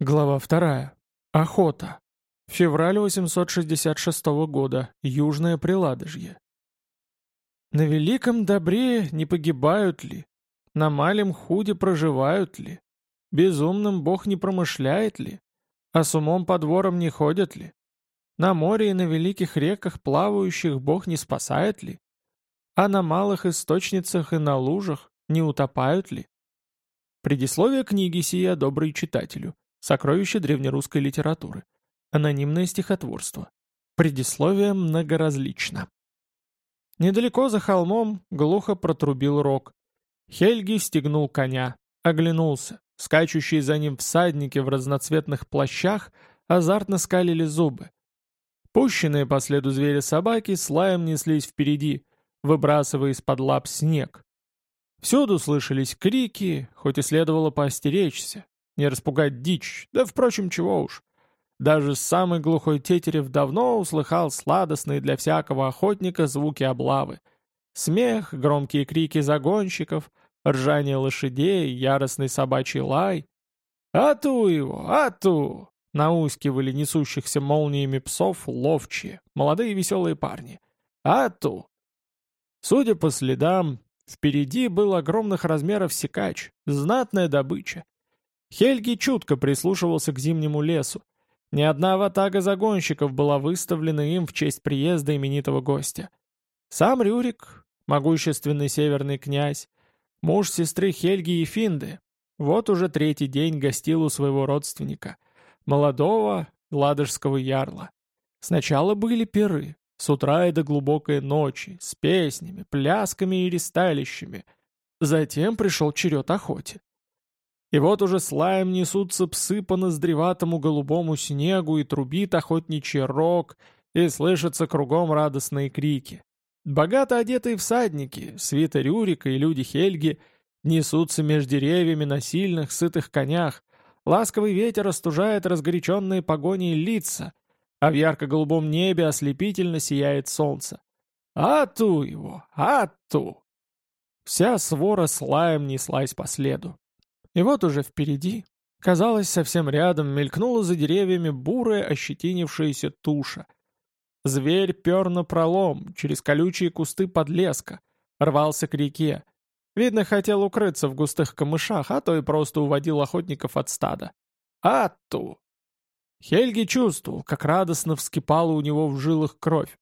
Глава вторая. Охота. Февраль 866 года. Южное Приладожье. На великом добре не погибают ли? На малем худе проживают ли? Безумным Бог не промышляет ли? А с умом по дворам не ходят ли? На море и на великих реках плавающих Бог не спасает ли? А на малых источницах и на лужах не утопают ли? Предисловие книги сия добрый читателю. Сокровище древнерусской литературы. Анонимное стихотворство. Предисловие многоразлично. Недалеко за холмом глухо протрубил рог. Хельги стегнул коня, оглянулся. Скачущие за ним всадники в разноцветных плащах азартно скалили зубы. Пущенные по следу зверя собаки слаем неслись впереди, выбрасывая из-под лап снег. Всюду слышались крики, хоть и следовало поостеречься, не распугать дичь, да, впрочем, чего уж. Даже самый глухой тетерев давно услыхал сладостные для всякого охотника звуки облавы. Смех, громкие крики загонщиков, ржание лошадей, яростный собачий лай. «Ату его! Ату!» Наускивали несущихся молниями псов ловчие, молодые веселые парни. «Ату!» Судя по следам, впереди был огромных размеров секач, знатная добыча. Хельги чутко прислушивался к зимнему лесу. Ни одна ватага загонщиков была выставлена им в честь приезда именитого гостя. Сам Рюрик, могущественный северный князь, муж сестры Хельги и Финды, вот уже третий день гостил у своего родственника, молодого ладожского ярла. Сначала были пиры, с утра и до глубокой ночи, с песнями, плясками и ресталищами. Затем пришел черед охоте. И вот уже слаем несутся псы по ноздреватому голубому снегу и трубит охотничий рог, и слышатся кругом радостные крики. Богато одетые всадники, свита Рюрика и люди Хельги, несутся между деревьями на сильных, сытых конях, ласковый ветер остужает разгоряченные погони лица, а в ярко-голубом небе ослепительно сияет солнце. Ату его! Ату! Вся свора слаем неслась по следу. И вот уже впереди, казалось, совсем рядом, мелькнула за деревьями бурая ощетинившаяся туша. Зверь пер на пролом, через колючие кусты подлеска, рвался к реке. Видно, хотел укрыться в густых камышах, а то и просто уводил охотников от стада. Атту! Хельги чувствовал, как радостно вскипала у него в жилах кровь.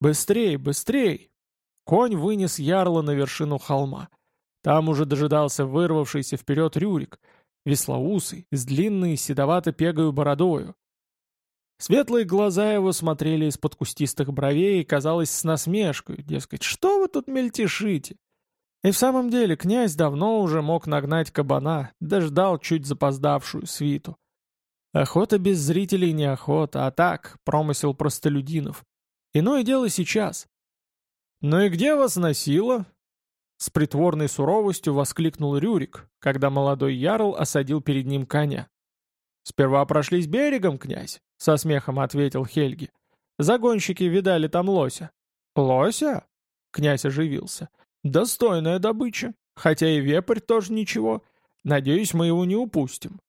«Быстрей, быстрей!» Конь вынес ярло на вершину холма. Там уже дожидался вырвавшийся вперед Рюрик, веслоусый, с длинной седовато-пегою бородою. Светлые глаза его смотрели из-под кустистых бровей и, казалось, с насмешкой, дескать, что вы тут мельтешите? И в самом деле князь давно уже мог нагнать кабана, дождал чуть запоздавшую свиту. Охота без зрителей не охота, а так, промысел простолюдинов. Иное дело сейчас. «Ну и где вас носило?» С притворной суровостью воскликнул Рюрик, когда молодой ярл осадил перед ним коня. «Сперва прошлись берегом, князь», — со смехом ответил Хельги. «Загонщики видали там лося». «Лося?» — князь оживился. «Достойная добыча, хотя и вепрь тоже ничего. Надеюсь, мы его не упустим».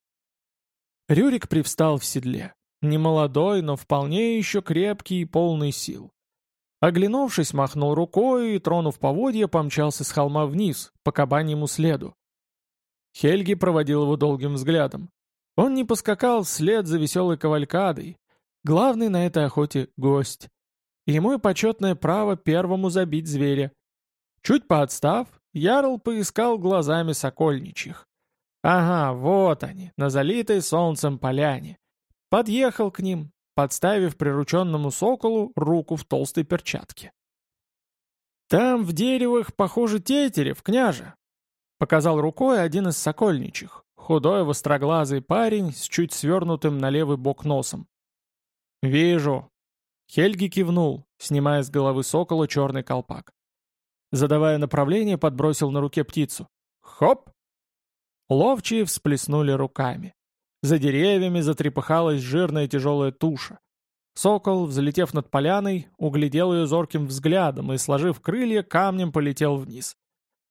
Рюрик привстал в седле. Немолодой, но вполне еще крепкий и полный сил. Оглянувшись, махнул рукой и, тронув поводья, помчался с холма вниз, по кабаньему следу. Хельги проводил его долгим взглядом. Он не поскакал вслед за веселой кавалькадой. Главный на этой охоте — гость. Ему и почетное право первому забить зверя. Чуть поотстав, Ярл поискал глазами сокольничьих. Ага, вот они, на залитой солнцем поляне. Подъехал к ним, подставив прирученному соколу руку в толстой перчатке. «Там в деревах, похоже, тетерев, княже!» Показал рукой один из сокольничьих, худой востроглазый парень с чуть свернутым на левый бок носом. «Вижу!» Хельги кивнул, снимая с головы сокола черный колпак. Задавая направление, подбросил на руке птицу. «Хоп!» Ловчие всплеснули руками. За деревьями затрепыхалась жирная тяжелая туша. Сокол, взлетев над поляной, углядел ее зорким взглядом и, сложив крылья, камнем полетел вниз.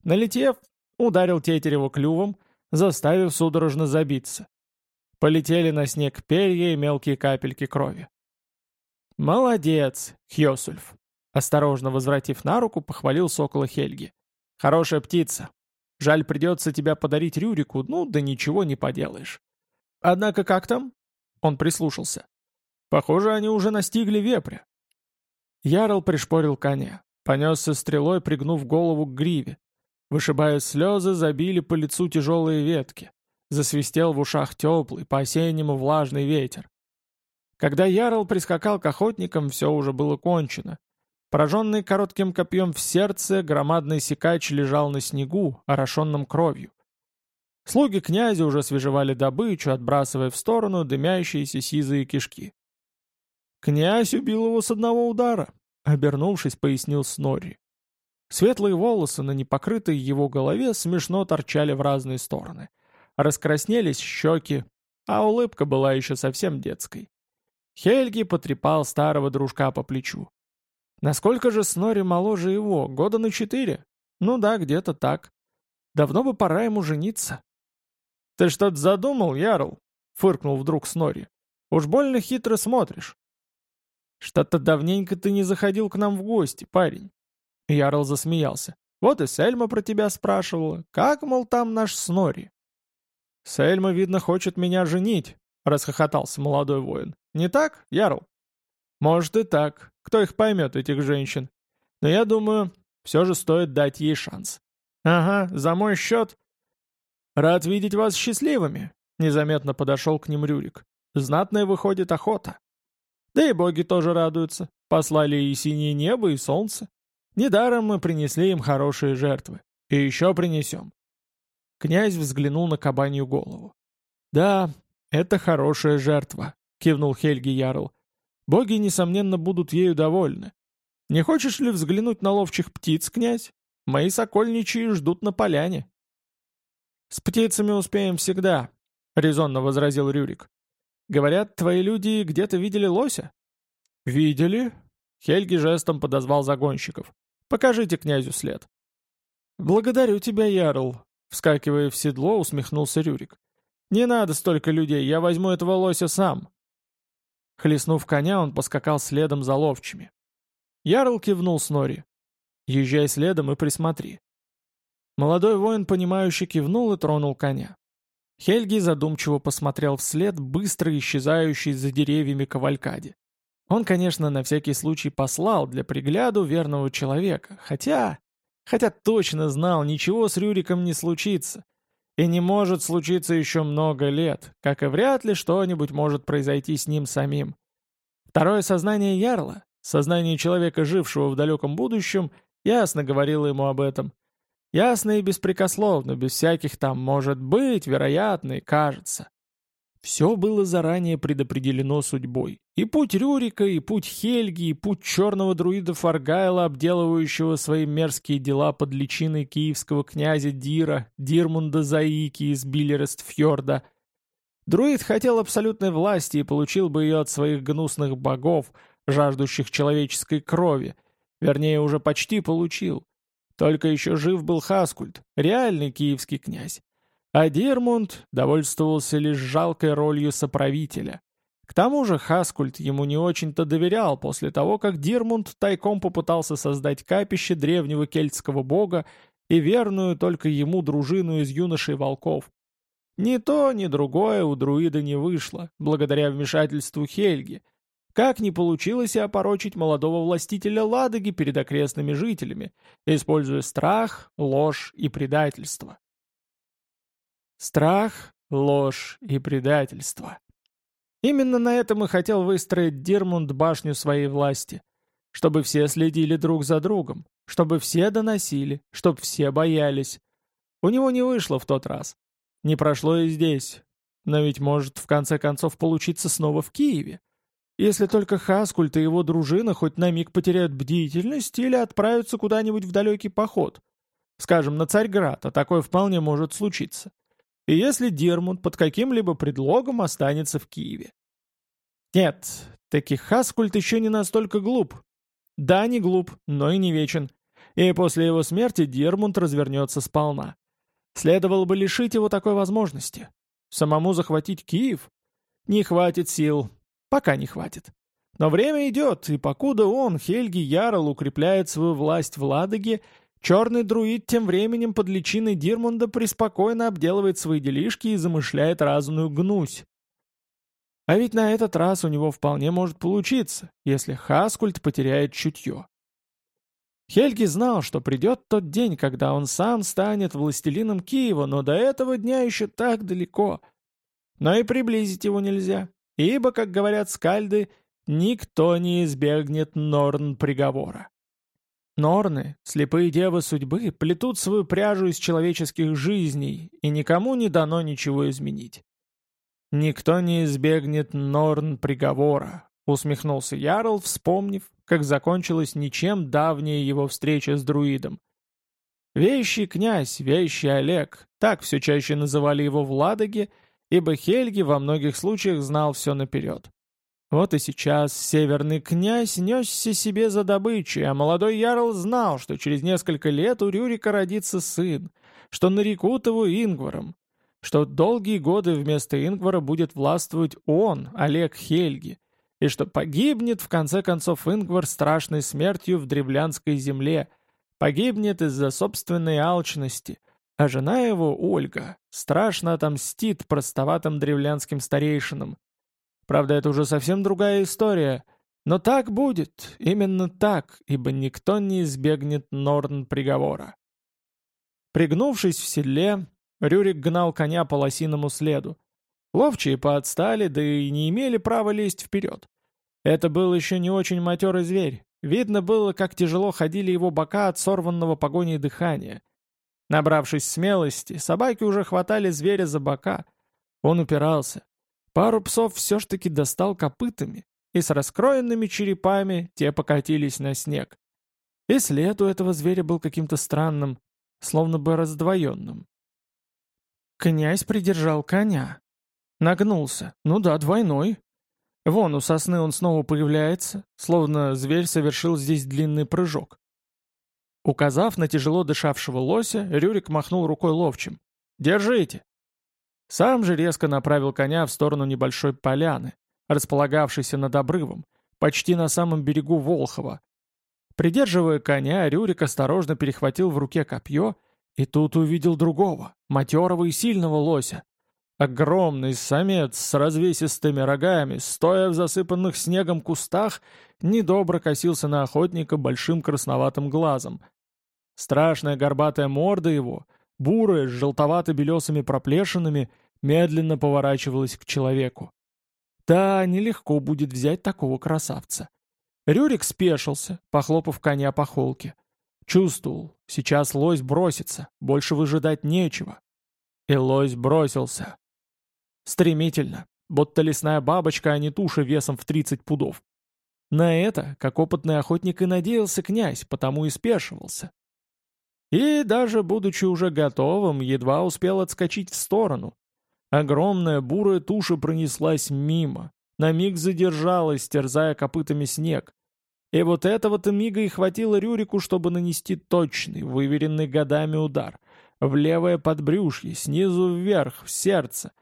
Налетев, ударил Тетерева клювом, заставив судорожно забиться. Полетели на снег перья и мелкие капельки крови. «Молодец, Хьосульф!» Осторожно возвратив на руку, похвалил сокола Хельги. «Хорошая птица. Жаль, придется тебя подарить Рюрику, ну да ничего не поделаешь. Однако как там?» Он прислушался. «Похоже, они уже настигли вепря». Ярл пришпорил коня, понесся стрелой, пригнув голову к гриве. Вышибая слезы, забили по лицу тяжелые ветки. Засвистел в ушах теплый, по-осеннему влажный ветер. Когда Ярл прискакал к охотникам, все уже было кончено. Пораженный коротким копьем в сердце, громадный секач лежал на снегу, орошенном кровью. Слуги князя уже свежевали добычу, отбрасывая в сторону дымящиеся сизые кишки. «Князь убил его с одного удара», — обернувшись, пояснил Снорри. Светлые волосы на непокрытой его голове смешно торчали в разные стороны. Раскраснелись щеки, а улыбка была еще совсем детской. Хельги потрепал старого дружка по плечу. Насколько же Снори моложе его? Года на четыре? Ну да, где-то так. Давно бы пора ему жениться. «Ты что-то задумал, Ярл?» — фыркнул вдруг Снори. «Уж больно хитро смотришь». «Что-то давненько ты не заходил к нам в гости, парень». Ярл засмеялся. «Вот и Сельма про тебя спрашивала. Как, мол, там наш Снори?» «Сельма, видно, хочет меня женить», — расхохотался молодой воин. «Не так, Ярл?» «Может и так. Кто их поймет, этих женщин? Но я думаю, все же стоит дать ей шанс. Ага, за мой счет. Рад видеть вас счастливыми. Незаметно подошел к ним Рюрик. Знатная выходит охота. Да и боги тоже радуются. Послали и синее небо, и солнце. Недаром мы принесли им хорошие жертвы. И еще принесем. Князь взглянул на кабанью голову. «Да, это хорошая жертва», — кивнул Хельги Ярл. Боги, несомненно, будут ею довольны. Не хочешь ли взглянуть на ловчих птиц, князь? Мои сокольничьи ждут на поляне». «С птицами успеем всегда», — резонно возразил Рюрик. «Говорят, твои люди где-то видели лося?» «Видели?» — Хельги жестом подозвал загонщиков. «Покажите князю след». «Благодарю тебя, Ярл», — вскакивая в седло, усмехнулся Рюрик. «Не надо столько людей, я возьму этого лося сам». Хлестнув коня, он поскакал следом за ловчими. Ярл кивнул Снори. «Езжай следом и присмотри». Молодой воин, понимающе кивнул и тронул коня. Хельги задумчиво посмотрел вслед быстро исчезающей за деревьями кавалькаде. Он, конечно, на всякий случай послал для пригляду верного человека, хотя... Хотя точно знал, ничего с Рюриком не случится. И не может случиться еще много лет, как и вряд ли что-нибудь может произойти с ним самим. Второе сознание Ярла, сознание человека, жившего в далеком будущем, ясно говорило ему об этом. Ясно и беспрекословно, без всяких там «может быть», «вероятно» и «кажется». Все было заранее предопределено судьбой. И путь Рюрика, и путь Хельги, и путь черного друида Фаргайла, обделывающего свои мерзкие дела под личиной киевского князя Дира, Дирмунда Заики из Биллерестфьорда. Друид хотел абсолютной власти и получил бы ее от своих гнусных богов, жаждущих человеческой крови. Вернее, уже почти получил. Только еще жив был Хаскульт, реальный киевский князь. А Дирмунд довольствовался лишь жалкой ролью соправителя. К тому же Хаскульт ему не очень-то доверял после того, как Дирмунд тайком попытался создать капище древнего кельтского бога и верную только ему дружину из юношей волков. Ни то, ни другое у друида не вышло, благодаря вмешательству Хельги. Как не получилось и опорочить молодого властителя Ладоги перед окрестными жителями, используя страх, ложь и предательство. Страх, ложь и предательство. Именно на этом и хотел выстроить Дирмунд башню своей власти. Чтобы все следили друг за другом, чтобы все доносили, чтобы все боялись. У него не вышло в тот раз. Не прошло и здесь. Но ведь может в конце концов получиться снова в Киеве. Если только Хаскульт и его дружина хоть на миг потеряют бдительность или отправятся куда-нибудь в далекий поход. Скажем, на Царьград, а такое вполне может случиться и если Дермунд под каким-либо предлогом останется в Киеве. Нет, таки Хаскульт еще не настолько глуп. Да, не глуп, но и не вечен. И после его смерти Дермунд развернется сполна. Следовало бы лишить его такой возможности. Самому захватить Киев? Не хватит сил. Пока не хватит. Но время идет, и покуда он, Хельги Ярл, укрепляет свою власть в Ладоге, черный друид тем временем под личиной Дирмунда преспокойно обделывает свои делишки и замышляет разную гнусь. А ведь на этот раз у него вполне может получиться, если Хаскульт потеряет чутье. Хельги знал, что придет тот день, когда он сам станет властелином Киева, но до этого дня еще так далеко. Но и приблизить его нельзя, ибо, как говорят скальды, никто не избегнет Норн приговора. Норны, слепые девы судьбы, плетут свою пряжу из человеческих жизней, и никому не дано ничего изменить. «Никто не избегнет Норн приговора», — усмехнулся Ярл, вспомнив, как закончилась ничем давняя его встреча с друидом. Вещий князь, вещий Олег, так все чаще называли его в Ладоге, ибо Хельги во многих случаях знал все наперед. Вот и сейчас северный князь несся себе за добычей, а молодой ярл знал, что через несколько лет у Рюрика родится сын, что нарекут его Ингваром, что долгие годы вместо Ингвара будет властвовать он, Олег Хельги, и что погибнет в конце концов Ингвар страшной смертью в древлянской земле, погибнет из-за собственной алчности, а жена его, Ольга, страшно отомстит простоватым древлянским старейшинам, Правда, это уже совсем другая история. Но так будет, именно так, ибо никто не избегнет Норн приговора. Пригнувшись в седле, Рюрик гнал коня по лосиному следу. Ловчие поотстали, да и не имели права лезть вперед. Это был еще не очень матерый зверь. Видно было, как тяжело ходили его бока от сорванного погоней дыхания. Набравшись смелости, собаки уже хватали зверя за бока. Он упирался, Пару псов все ж таки достал копытами, и с раскроенными черепами те покатились на снег. И след у этого зверя был каким-то странным, словно бы раздвоенным. Князь придержал коня. Нагнулся. Ну да, двойной. Вон у сосны он снова появляется, словно зверь совершил здесь длинный прыжок. Указав на тяжело дышавшего лося, Рюрик махнул рукой ловчим. «Держите!» Сам же резко направил коня в сторону небольшой поляны, располагавшейся над обрывом, почти на самом берегу Волхова. Придерживая коня, Рюрик осторожно перехватил в руке копье и тут увидел другого, матерого и сильного лося. Огромный самец с развесистыми рогами, стоя в засыпанных снегом кустах, недобро косился на охотника большим красноватым глазом. Страшная горбатая морда его бурая, с желтовато-белесыми проплешинами, медленно поворачивалась к человеку. Да, нелегко будет взять такого красавца. Рюрик спешился, похлопав коня по холке. Чувствовал, сейчас лось бросится, больше выжидать нечего. И лось бросился. Стремительно, будто лесная бабочка, а не туша весом в 30 пудов. На это, как опытный охотник и надеялся князь, потому и спешивался. И даже будучи уже готовым, едва успел отскочить в сторону. Огромная бурая туша пронеслась мимо, на миг задержалась, терзая копытами снег. И вот этого-то мига и хватило Рюрику, чтобы нанести точный, выверенный годами удар. В левое подбрюшье, снизу вверх, в сердце.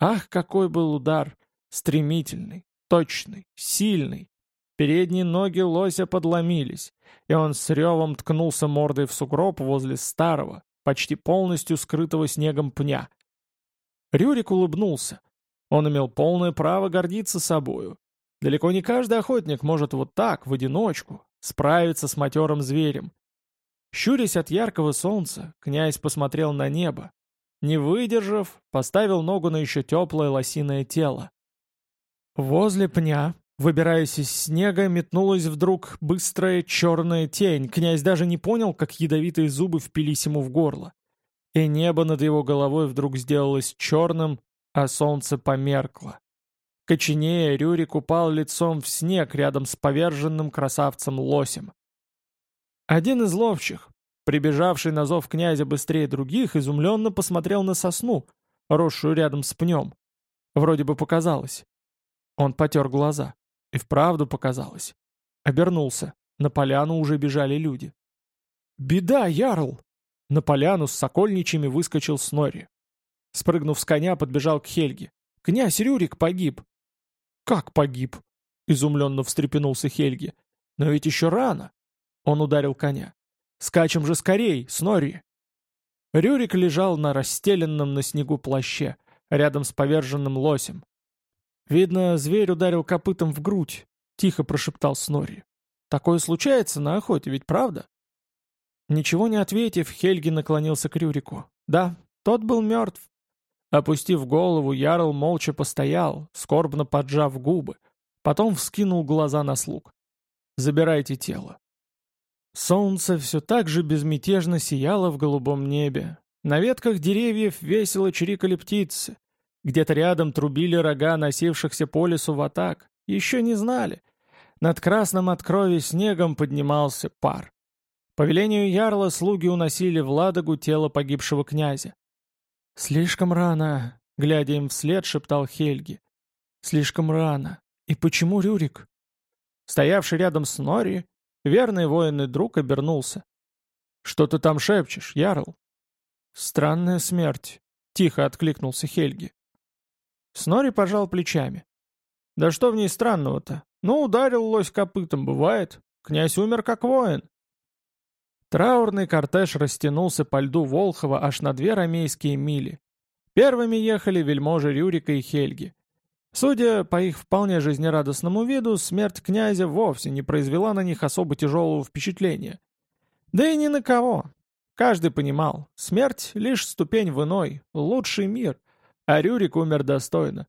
Ах, какой был удар! Стремительный, точный, сильный. Передние ноги лося подломились, и он с ревом ткнулся мордой в сугроб возле старого, почти полностью скрытого снегом пня. Рюрик улыбнулся. Он имел полное право гордиться собою. Далеко не каждый охотник может вот так, в одиночку, справиться с матерым зверем. Щурясь от яркого солнца, князь посмотрел на небо. Не выдержав, поставил ногу на еще теплое лосиное тело. Возле пня, Выбираясь из снега, метнулась вдруг быстрая черная тень. Князь даже не понял, как ядовитые зубы впились ему в горло. И небо над его головой вдруг сделалось черным, а солнце померкло. Коченея, Рюрик упал лицом в снег рядом с поверженным красавцем-лосем. Один из ловчих, прибежавший на зов князя быстрее других, изумленно посмотрел на сосну, росшую рядом с пнем. Вроде бы показалось. Он потер глаза. И вправду показалось. Обернулся. На поляну уже бежали люди. «Беда, Ярл!» На поляну с сокольничьими выскочил Снори. Спрыгнув с коня, подбежал к Хельге. «Князь Рюрик погиб!» «Как погиб?» — изумленно встрепенулся Хельги. «Но ведь еще рано!» Он ударил коня. «Скачем же скорей, Снорри!» Рюрик лежал на расстеленном на снегу плаще, рядом с поверженным лосем. «Видно, зверь ударил копытом в грудь», — тихо прошептал Снорри. «Такое случается на охоте, ведь правда?» Ничего не ответив, Хельги наклонился к Рюрику. «Да, тот был мертв». Опустив голову, Ярл молча постоял, скорбно поджав губы, потом вскинул глаза на слуг. «Забирайте тело». Солнце все так же безмятежно сияло в голубом небе. На ветках деревьев весело чирикали птицы. Где-то рядом трубили рога носившихся по лесу в атак. Еще не знали. Над красным от крови снегом поднимался пар. По велению ярла слуги уносили в Ладогу тело погибшего князя. «Слишком рано», — глядя им вслед, шептал Хельги. «Слишком рано. И почему Рюрик?» Стоявший рядом с Нори, верный военный друг обернулся. «Что ты там шепчешь, Ярл?» «Странная смерть», — тихо откликнулся Хельги. Снори пожал плечами. «Да что в ней странного-то? Ну, ударил лось копытом, бывает. Князь умер как воин». Траурный кортеж растянулся по льду Волхова аж на две ромейские мили. Первыми ехали вельможи Рюрика и Хельги. Судя по их вполне жизнерадостному виду, смерть князя вовсе не произвела на них особо тяжелого впечатления. Да и ни на кого. Каждый понимал, смерть — лишь ступень в иной, лучший мир — а Рюрик умер достойно.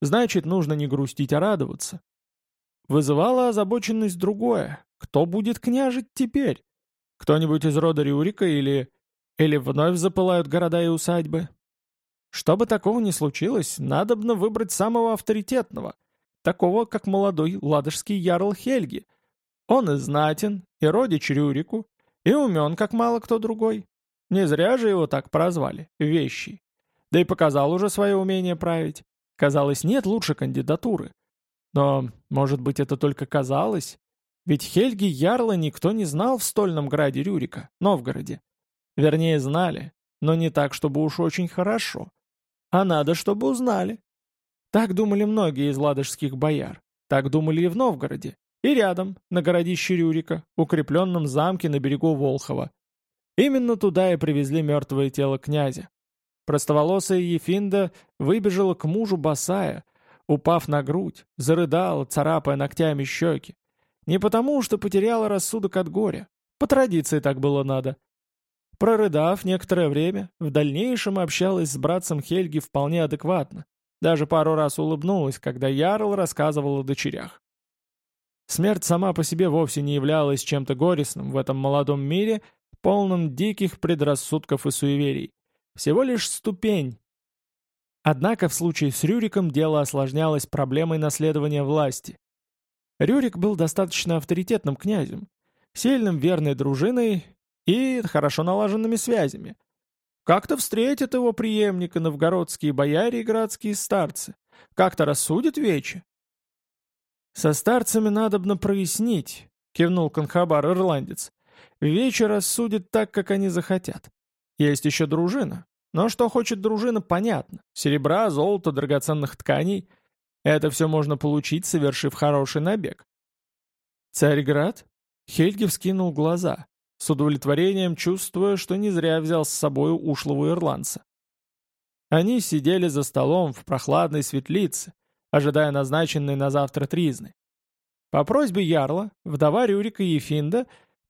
Значит, нужно не грустить, а радоваться. Вызывала озабоченность другое. Кто будет княжить теперь? Кто-нибудь из рода Рюрика или... Или вновь запылают города и усадьбы? Чтобы такого не случилось, надобно выбрать самого авторитетного, такого, как молодой ладожский ярл Хельги. Он и знатен, и родич Рюрику, и умен, как мало кто другой. Не зря же его так прозвали — Вещий. Да и показал уже свое умение править. Казалось, нет лучше кандидатуры. Но, может быть, это только казалось? Ведь Хельги Ярла никто не знал в стольном граде Рюрика, Новгороде. Вернее, знали, но не так, чтобы уж очень хорошо. А надо, чтобы узнали. Так думали многие из ладожских бояр. Так думали и в Новгороде. И рядом, на городище Рюрика, укрепленном замке на берегу Волхова. Именно туда и привезли мертвое тело князя. Простоволосая Ефинда выбежала к мужу босая, упав на грудь, зарыдала, царапая ногтями щеки. Не потому, что потеряла рассудок от горя. По традиции так было надо. Прорыдав некоторое время, в дальнейшем общалась с братцем Хельги вполне адекватно. Даже пару раз улыбнулась, когда Ярл рассказывал о дочерях. Смерть сама по себе вовсе не являлась чем-то горестным в этом молодом мире, полном диких предрассудков и суеверий. Всего лишь ступень. Однако в случае с Рюриком дело осложнялось проблемой наследования власти. Рюрик был достаточно авторитетным князем, сильным верной дружиной и хорошо налаженными связями. Как-то встретят его преемника новгородские бояре и городские старцы. Как-то рассудят вече. «Со старцами надобно прояснить», — кивнул Конхабар-ирландец. «Вечер рассудит так, как они захотят. Есть еще дружина. Но что хочет дружина, понятно. Серебра, золото, драгоценных тканей. Это все можно получить, совершив хороший набег. Царьград? Хельги вскинул глаза, с удовлетворением чувствуя, что не зря взял с собой ушлого ирландца. Они сидели за столом в прохладной светлице, ожидая назначенной на завтра тризны. По просьбе Ярла, вдова Рюрика Ефинда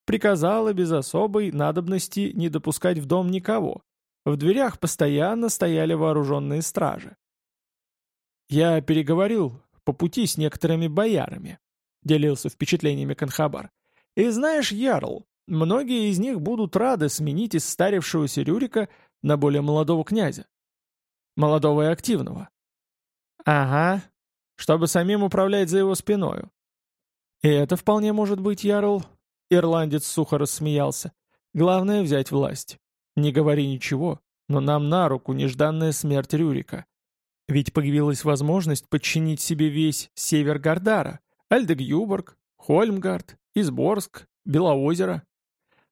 приказала без особой надобности не допускать в дом никого. В дверях постоянно стояли вооруженные стражи. «Я переговорил по пути с некоторыми боярами», — делился впечатлениями Конхабар. «И знаешь, Ярл, многие из них будут рады сменить из старевшегося Рюрика на более молодого князя. Молодого и активного. Ага, чтобы самим управлять за его спиною. И это вполне может быть, Ярл, Ирландец сухо рассмеялся. «Главное — взять власть. Не говори ничего, но нам на руку нежданная смерть Рюрика. Ведь появилась возможность подчинить себе весь север Гардара, Альдегюборг, Хольмгард, Изборск, Белоозеро.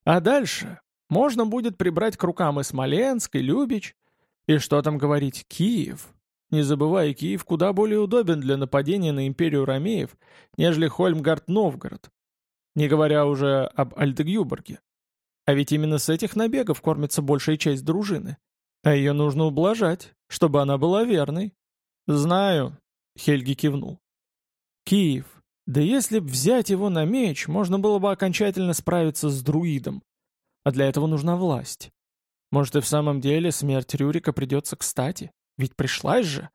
А дальше можно будет прибрать к рукам и Смоленск, и Любич. И что там говорить, Киев? Не забывай, Киев куда более удобен для нападения на империю Ромеев, нежели Хольмгард-Новгород. Не говоря уже об Альдегюборге. А ведь именно с этих набегов кормится большая часть дружины. А ее нужно ублажать, чтобы она была верной. «Знаю», — Хельги кивнул. «Киев. Да если б взять его на меч, можно было бы окончательно справиться с друидом. А для этого нужна власть. Может и в самом деле смерть Рюрика придется кстати, ведь пришлась же.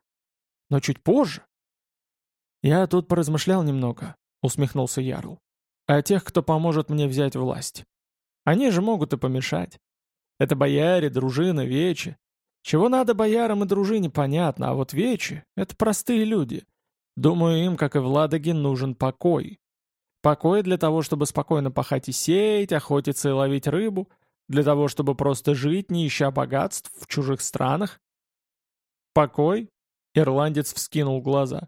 Но чуть позже. «Я тут поразмышлял немного», — усмехнулся Ярл. «О тех, кто поможет мне взять власть. Они же могут и помешать. Это бояре, дружина, вечи. Чего надо боярам и дружине, понятно, а вот вечи — это простые люди. Думаю, им, как и в Ладоге, нужен покой. Покой для того, чтобы спокойно пахать и сеять, охотиться и ловить рыбу, для того, чтобы просто жить, не ища богатств в чужих странах. Покой? Ирландец вскинул глаза.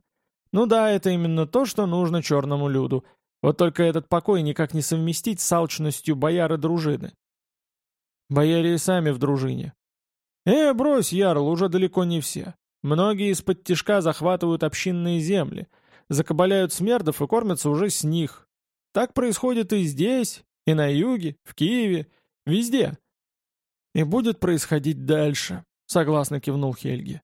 Ну да, это именно то, что нужно черному люду. Вот только этот покой никак не совместить с алчностью бояры дружины. Бояре и сами в дружине. Э, брось, Ярл, уже далеко не все. Многие из-под тишка захватывают общинные земли, закабаляют смердов и кормятся уже с них. Так происходит и здесь, и на юге, в Киеве, везде. И будет происходить дальше, согласно кивнул Хельги.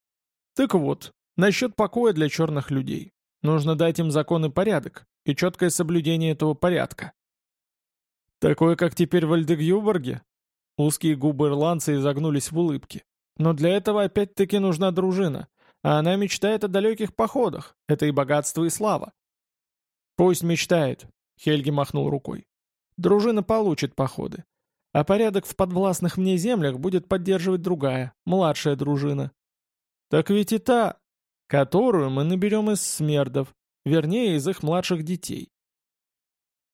Так вот, насчет покоя для черных людей. Нужно дать им закон и порядок, и четкое соблюдение этого порядка. Такое, как теперь в Альдегюборге? Узкие губы ирландца изогнулись в улыбке. Но для этого опять-таки нужна дружина, а она мечтает о далеких походах. Это и богатство, и слава. Пусть мечтает, Хельги махнул рукой. Дружина получит походы. А порядок в подвластных мне землях будет поддерживать другая, младшая дружина. Так ведь и та, которую мы наберем из смердов, вернее, из их младших детей.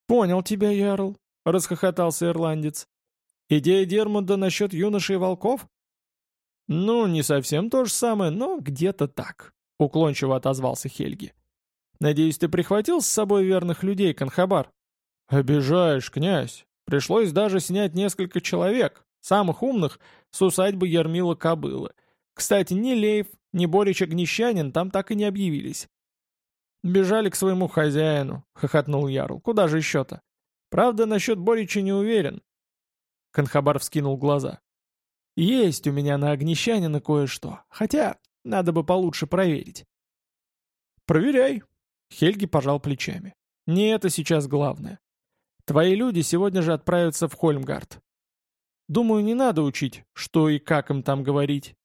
«Понял тебя, Ярл», — расхохотался ирландец. «Идея Дермунда насчет юношей и волков?» «Ну, не совсем то же самое, но где-то так», — уклончиво отозвался Хельги. «Надеюсь, ты прихватил с собой верных людей, Конхабар?» «Обижаешь, князь. Пришлось даже снять несколько человек, самых умных, с усадьбы Ермила Кобылы. Кстати, ни Лейв, ни Борич Огнещанин там так и не объявились. «Бежали к своему хозяину», — хохотнул Ярл. «Куда же еще-то? Правда, насчет Борича не уверен». Конхабар вскинул глаза. «Есть у меня на Огнещанина кое-что, хотя надо бы получше проверить». «Проверяй», — Хельги пожал плечами. «Не это сейчас главное. Твои люди сегодня же отправятся в Хольмгард. Думаю, не надо учить, что и как им там говорить.